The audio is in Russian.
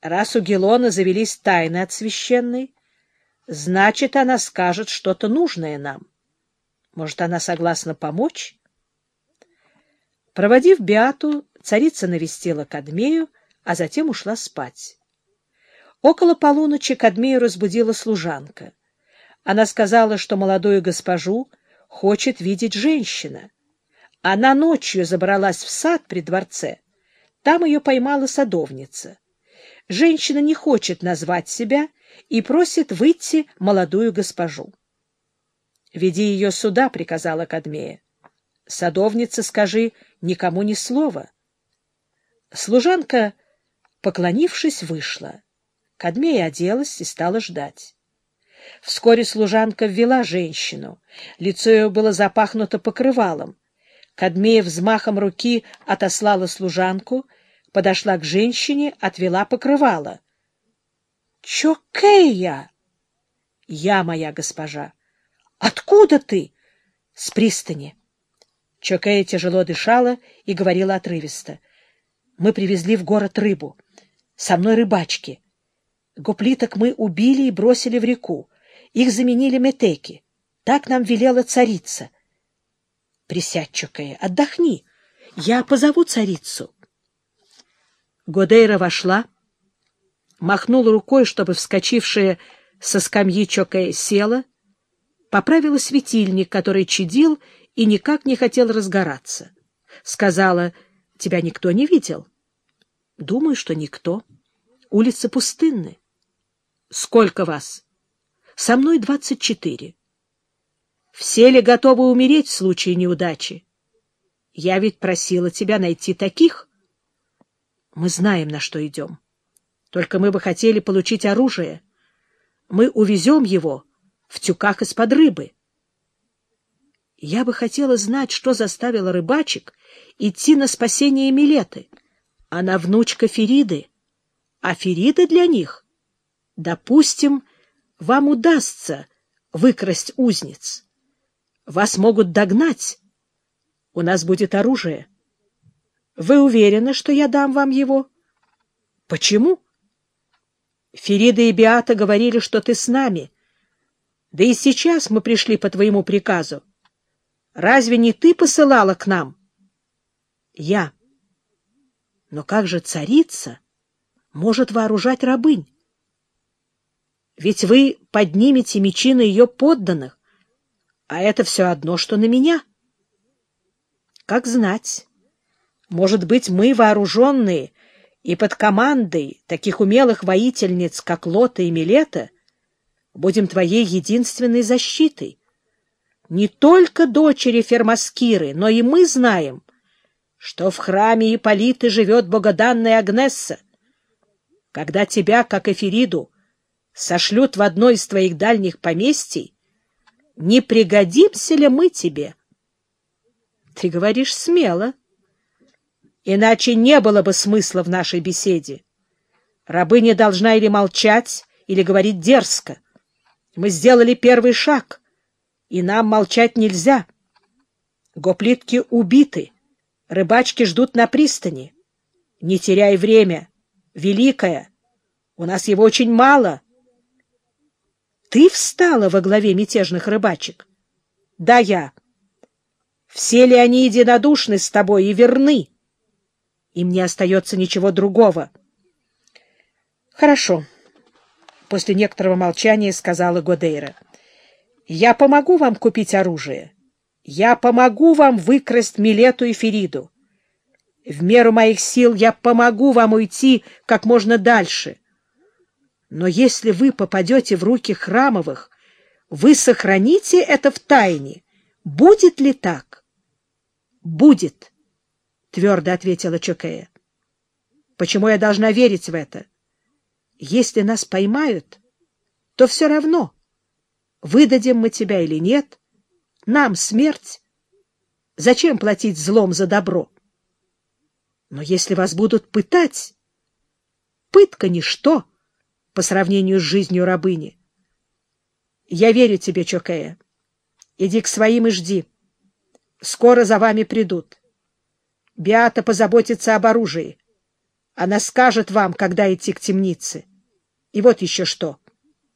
Раз у Гелона завелись тайны от священной, значит, она скажет что-то нужное нам. Может, она согласна помочь? Проводив Биату, царица навестила Кадмею, а затем ушла спать. Около полуночи Кадмею разбудила служанка. Она сказала, что молодую госпожу хочет видеть женщина. Она ночью забралась в сад при дворце. Там ее поймала садовница. Женщина не хочет назвать себя и просит выйти молодую госпожу. — Веди ее сюда, — приказала Кадмея. — Садовница, скажи, никому ни слова. Служанка, поклонившись, вышла. Кадмея оделась и стала ждать. Вскоре служанка ввела женщину. Лицо ее было запахнуто покрывалом. Кадмея взмахом руки отослала служанку, подошла к женщине, отвела покрывало. — Чокея! — Я, моя госпожа. — Откуда ты? — С пристани. Чокея тяжело дышала и говорила отрывисто. — Мы привезли в город рыбу. Со мной рыбачки. Гоплиток мы убили и бросили в реку. Их заменили метеки. Так нам велела царица. Присядь, Чокея, отдохни. Я позову царицу. Годейра вошла, махнула рукой, чтобы вскочившая со скамьи Чокея села, поправила светильник, который чадил и никак не хотел разгораться. Сказала, тебя никто не видел? Думаю, что никто. Улицы пустынны. Сколько вас? Со мной двадцать четыре. Все ли готовы умереть в случае неудачи? Я ведь просила тебя найти таких. Мы знаем, на что идем. Только мы бы хотели получить оружие. Мы увезем его в тюках из-под рыбы. Я бы хотела знать, что заставило рыбачек идти на спасение Милеты. Она внучка Фериды, а Ферида для них, допустим, вам удастся выкрасть узниц. Вас могут догнать. У нас будет оружие. Вы уверены, что я дам вам его? Почему? Ферида и Биата говорили, что ты с нами. Да и сейчас мы пришли по твоему приказу. Разве не ты посылала к нам? Я. Но как же царица может вооружать рабынь? Ведь вы поднимете мечи на ее подданных, а это все одно, что на меня. Как знать. Может быть, мы, вооруженные и под командой таких умелых воительниц, как Лота и Милета, будем твоей единственной защитой. Не только дочери Фермаскиры, но и мы знаем, что в храме Ипполиты живет богоданная Агнесса. Когда тебя, как Эфириду, сошлют в одно из твоих дальних поместий, не пригодимся ли мы тебе? Ты говоришь смело. Иначе не было бы смысла в нашей беседе. Рабыня должна или молчать, или говорить дерзко. Мы сделали первый шаг, и нам молчать нельзя. Гоплитки убиты, рыбачки ждут на пристани. Не теряй время, великая, у нас его очень мало — ты встала во главе мятежных рыбачек? Да, я. Все ли они единодушны с тобой и верны? Им не остается ничего другого. Хорошо. После некоторого молчания сказала Годейра. Я помогу вам купить оружие. Я помогу вам выкрасть Милету и Фериду. В меру моих сил я помогу вам уйти как можно дальше — но если вы попадете в руки храмовых, вы сохраните это в тайне. Будет ли так? — Будет, — твердо ответила Чокея. — Почему я должна верить в это? Если нас поймают, то все равно, выдадим мы тебя или нет, нам смерть. Зачем платить злом за добро? Но если вас будут пытать, пытка — ничто по сравнению с жизнью рабыни. Я верю тебе, Чокея. Иди к своим и жди. Скоро за вами придут. Биата позаботится об оружии. Она скажет вам, когда идти к темнице. И вот еще что.